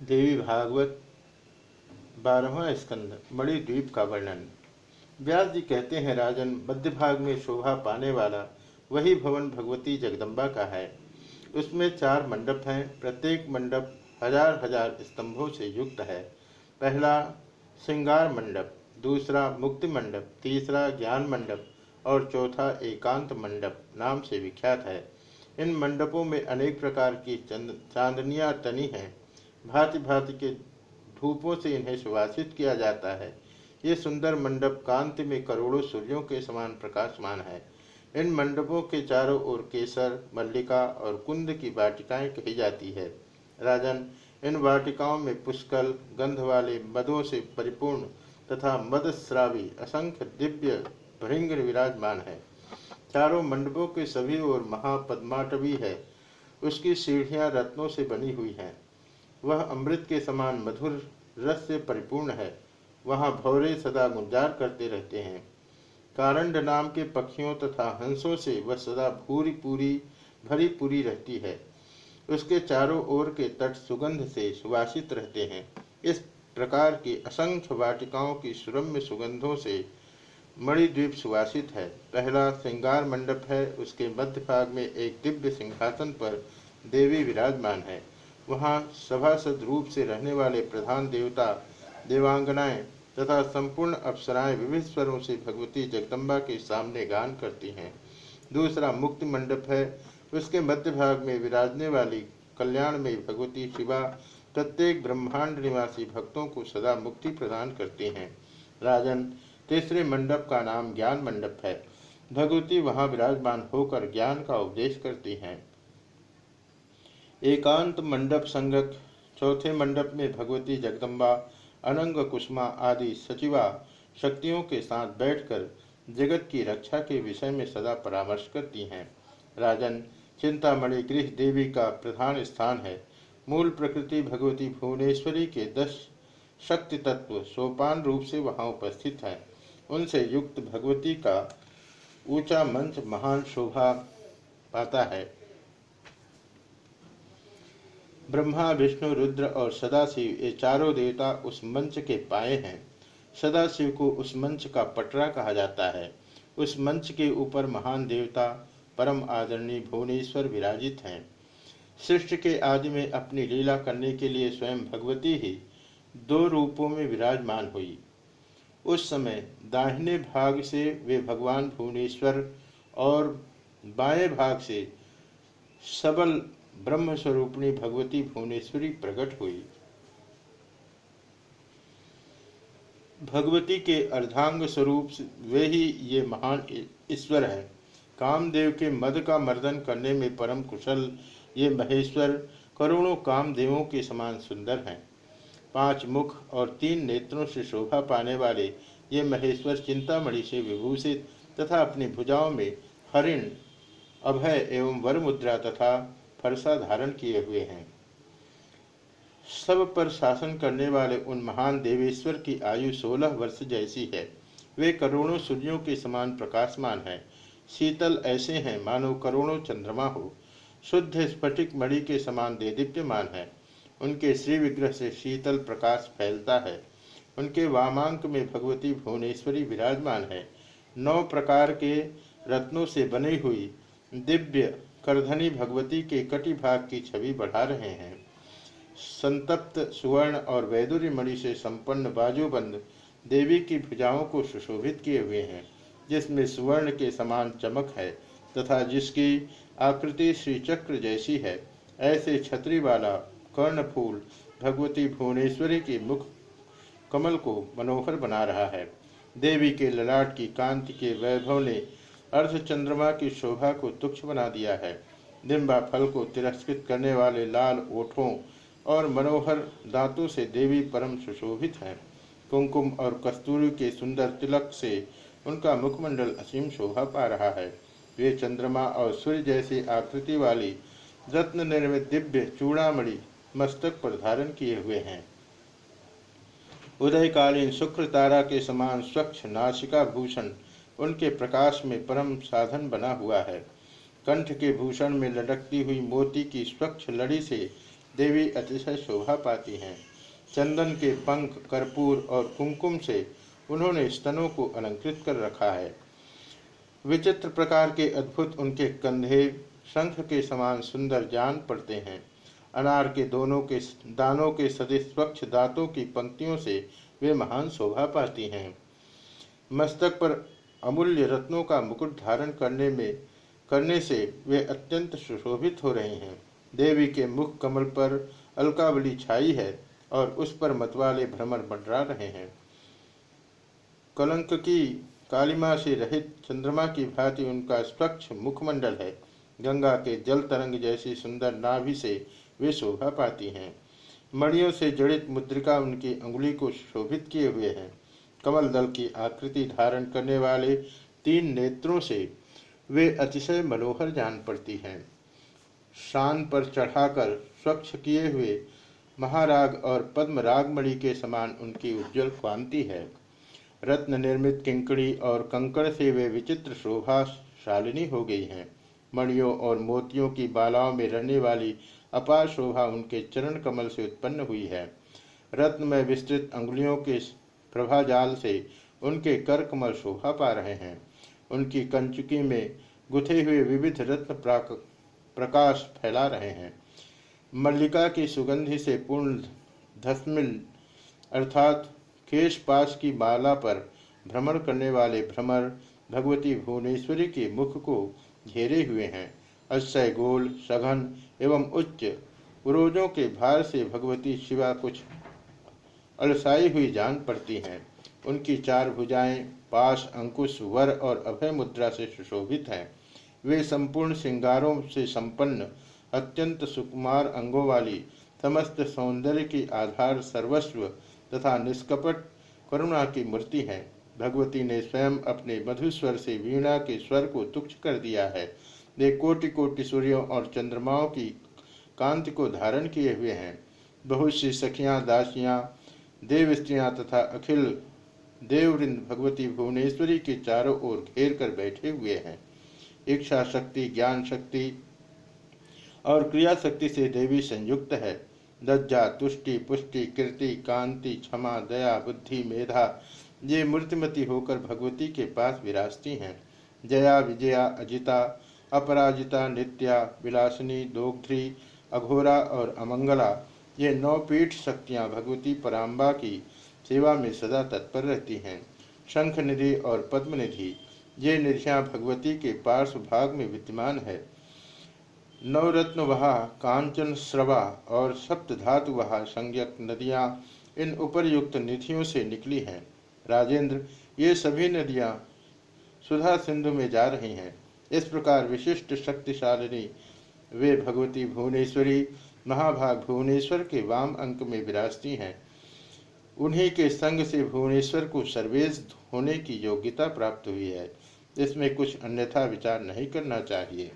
देवी भागवत, बारहवा स्कंद, मणि द्वीप का वर्णन। व्यास जी कहते हैं, राजन, मध्य भाग में शोभा पाने वाला वही भवन भगवती जगदम्बा का है। उसमें चार मंडप हैं। प्रत्येक मंडप हज़ार हज़ार स्तंभों से युक्त है। पहला, श्रृंगार मंडप, दूसरा, मुक्ति मंडप, तीसरा, ज्ञान मंडप और चौथा, एकांत मंडप नाम से विख्यात है। इन मंडपों में अनेक प्रकार की चांदनियाँ तनी हैं। भांति भांति के धूपों से इन्हें सुवासित किया जाता है। ये सुंदर मंडप कांति में करोड़ों सूर्यों के समान प्रकाशमान है। इन मंडपों के चारों ओर केसर, मल्लिका और कुंद की वाटिकाएँ कही जाती है। राजन, इन वाटिकाओं में पुष्कल गंध वाले मदों से परिपूर्ण तथा मदस्रावी असंख्य दिव्य भृंग विराजमान है। चारों मंडपों के सभी ओर महापद्माटवी है। उसकी सीढ़ियाँ रत्नों से बनी हुई हैं। वह अमृत के समान मधुर रस से परिपूर्ण है। वहाँ भौरे सदा गुंजार करते रहते हैं। कारंड नाम के पक्षियों तथा हंसों से वह सदा भूरी पूरी, भरी पूरी रहती है। उसके चारों ओर के तट सुगंध से सुवासित रहते हैं। इस प्रकार की असंख्य वाटिकाओं की सुरम्य सुगंधों से मणिद्वीप सुवासित है। पहला श्रृंगार मंडप है। उसके मध्य भाग में एक दिव्य सिंहासन पर देवी विराजमान है। वहाँ सभासद रूप से रहने वाले प्रधान देवता, देवांगनाएँ तथा संपूर्ण अप्सराएँ विविध स्वरों से भगवती जगदम्बा के सामने गान करती हैं। दूसरा मुक्ति मंडप है। उसके मध्य भाग में विराजने वाली कल्याण में भगवती शिवा प्रत्येक ब्रह्मांड निवासी भक्तों को सदा मुक्ति प्रदान करती हैं। राजन, तीसरे मंडप का नाम ज्ञान मंडप है। भगवती वहाँ विराजमान होकर ज्ञान का उपदेश करती हैं। एकांत मंडप संगत, चौथे मंडप में भगवती जगदम्बा, अनंग कुष्मा आदि सचिवा शक्तियों के साथ बैठकर जगत की रक्षा के विषय में सदा परामर्श करती हैं। राजन, चिंतामणि गृह देवी का प्रधान स्थान है। मूल प्रकृति भगवती भुवनेश्वरी के दस शक्ति तत्व सोपान रूप से वहाँ उपस्थित हैं। उनसे युक्त भगवती का ऊँचा मंच महान शोभा पाता है। ब्रह्मा, विष्णु, रुद्र और सदाशिव, ये चारों देवता उस मंच के पाए हैं। सदाशिव को उस मंच का पटरा कहा जाता है। उस मंच के ऊपर महान देवता, परम आदरणीय भुवनेश्वर विराजित हैं। सृष्टि के आदि में अपनी लीला करने के लिए स्वयं भगवती ही दो रूपों में विराजमान हुई। उस समय दाहिने भाग से वे भगवान भुवनेश्वर और बाएँ भाग से सबल ब्रह्म स्वरूपणी भगवती भुवनेश्वरी प्रकट हुई। भगवती के अर्धांग स्वरूप वे ही ये महान ईश्वर है। कामदेव के मद का मर्दन करने में परम कुशल ये महेश्वर करोड़ों कामदेवों के समान सुंदर हैं। पाँच मुख और तीन नेत्रों से शोभा पाने वाले ये महेश्वर चिंतामणि से विभूषित तथा अपनी भुजाओं में हरिण, अभय एवं वर मुद्रा तथा फरसा धारण किए हुए हैं। सब पर शासन करने वाले उन महान देवेश्वर की आयु सोलह वर्ष जैसी है। वे करोड़ों सूर्यों के समान प्रकाशमान है। शीतल ऐसे हैं, मानो करोड़ों चंद्रमा हो। शुद्ध स्फटिक मणि के दे देदीप्यमान है। उनके श्री विग्रह से शीतल प्रकाश फैलता है। उनके वामांक में भगवती भुवनेश्वरी विराजमान है। नौ प्रकार के रत्नों से बनी हुई दिव्य करधनी भगवती के कटी भाग की छवि बढ़ा रहे हैं। संतप्त सुवर्ण और वैदुरी मणि से संपन्न बाजूबंद देवी की भुजाओं को सुशोभित किए हुए हैं, जिसमें सुवर्ण के समान चमक है तथा जिसकी आकृति श्री चक्र जैसी है। ऐसे छतरी वाला कर्णफूल भगवती भुवनेश्वरी के मुख कमल को मनोहर बना रहा है। देवी के ललाट की कांति के वैभव ने अर्ध चंद्रमा की शोभा को तुक्ष बना दिया है। दिम्बा फल को तिरस्कृत करने वाले लाल ओठों और मनोहर दांतों से देवी परम सुशोभित है। कुमकुम और कस्तूरी के सुंदर तिलक से उनका मुखमंडल असीम शोभा पा रहा है। वे चंद्रमा और सूर्य जैसी आकृति वाली रत्न निर्मित दिव्य चूड़ामणि मस्तक पर धारण किए हुए हैं। उदयकालीन शुक्र तारा के समान स्वच्छ नाशिका भूषण उनके प्रकाश में परम साधन बना हुआ है। कंठ के भूषण में लटकती हुई मोती की स्वच्छ लड़ी से देवी अतिशय शोभा पाती हैं। चंदन के पंख, कर्पूर और कुमकुम से उन्होंने स्तनों को अलंकृत कर रखा है। विचित्र प्रकार के अद्भुत उनके कंधे, शंख के समान सुंदर जान पड़ते हैं। अनार के दोनों के दानों के सदिश स्वच्छ दांतों की पंक्तियों से वे महान शोभा पाती हैं। मस्तक पर अमूल्य रत्नों का मुकुट धारण करने में, करने से वे अत्यंत सुशोभित हो रहे हैं। देवी के मुख कमल पर अलकावली छाई है और उस पर मतवाले भ्रमर मंडरा रहे हैं। कलंक की कालिमा से रहित चंद्रमा की भांति उनका स्वच्छ मुखमंडल है। गंगा के जल तरंग जैसी सुंदर नाभि से वे शोभा पाती हैं। मणियों से जड़ित मुद्रिका उनकी अंगुली को शोभित किए हुए हैं। कमल दल की आकृति धारण करने वाले तीन नेत्रों से वे अतिशय मनोहर जान पड़ती हैं। शान पर चढ़ाकर स्वच्छ किए हुए महाराग और पद्म रागमणि के समान उनकी उज्जवल कांति है। रत्न निर्मित किंकड़ी और कंकड़ से वे विचित्र शोभा शालिनी हो गई हैं। मणियों और मोतियों की बालाओं में रहने वाली अपार शोभा उनके चरण कमल से उत्पन्न हुई है। रत्न में विस्तृत अंगुलियों के प्रभाजाल से उनके कर शोभा पा रहे हैं। उनकी कंचुकी में गुथे हुए विविध रत्न प्रकाश फैला रहे हैं। मल्लिका की सुगंधि से पूर्ण धस्मिल, अर्थात केश पास की माला पर भ्रमण करने वाले भ्रमर भगवती भुवनेश्वरी के मुख को घेरे हुए हैं। अश्चय गोल, सघन एवं उच्च पुरोजों के भार से भगवती शिवा कुछ अलसाई हुई जान पड़ती हैं। उनकी चार भुजाएँ, पाश, अंकुश, वर और अभय मुद्रा से सुशोभित हैं। वे संपूर्ण श्रृंगारों से संपन्न, अत्यंत सुकुमार अंगों वाली, समस्त सौंदर्य की आधार सर्वस्व तथा निष्कपट करुणा की मूर्ति है। भगवती ने स्वयं अपने मधुस्वर से वीणा के स्वर को तुक्ष कर दिया है। वे कोटि कोटि सूर्यों और चंद्रमाओं की कांति को धारण किए हुए हैं। बहुत सी सखियाँ, दासियाँ देव स्त्रियाँ तथा अखिल देववृंद भगवती भुवनेश्वरी के चारों ओर घेर कर बैठे हुए हैं। इच्छा शक्ति, ज्ञान शक्ति और क्रिया शक्ति से देवी संयुक्त है। लज्जा, तुष्टि, पुष्टि, कीर्ति, कांति, क्षमा, दया, बुद्धि, मेधा, ये मूर्तिमती होकर भगवती के पास विराजती हैं। जया, विजया, अजिता, अपराजिता, नित्या, विलासिनी, दोग्ध्री, अघोरा और अमंगला ये नौ पीठ शक्तियाँ भगवती पराम्बा की सेवा में सदा तत्पर रहती हैं। शंख निधि और पद्मनिधि, ये निधियाँ भगवती के पार्श्व भाग में विद्यमान है। नवरत्न वहा, कांचन श्रवा और सप्त धातु वहा संज्ञक नदियाँ इन उपरयुक्त निधियों से निकली हैं। राजेंद्र, ये सभी नदियाँ सुधा सिंधु में जा रही हैं। इस प्रकार विशिष्ट शक्तिशालिनी वे भगवती भुवनेश्वरी महाभाग भुवनेश्वर के वाम अंक में विराजती हैं। उन्हीं के संग से भुवनेश्वर को सर्वेश होने की योग्यता प्राप्त हुई है। इसमें कुछ अन्यथा विचार नहीं करना चाहिए।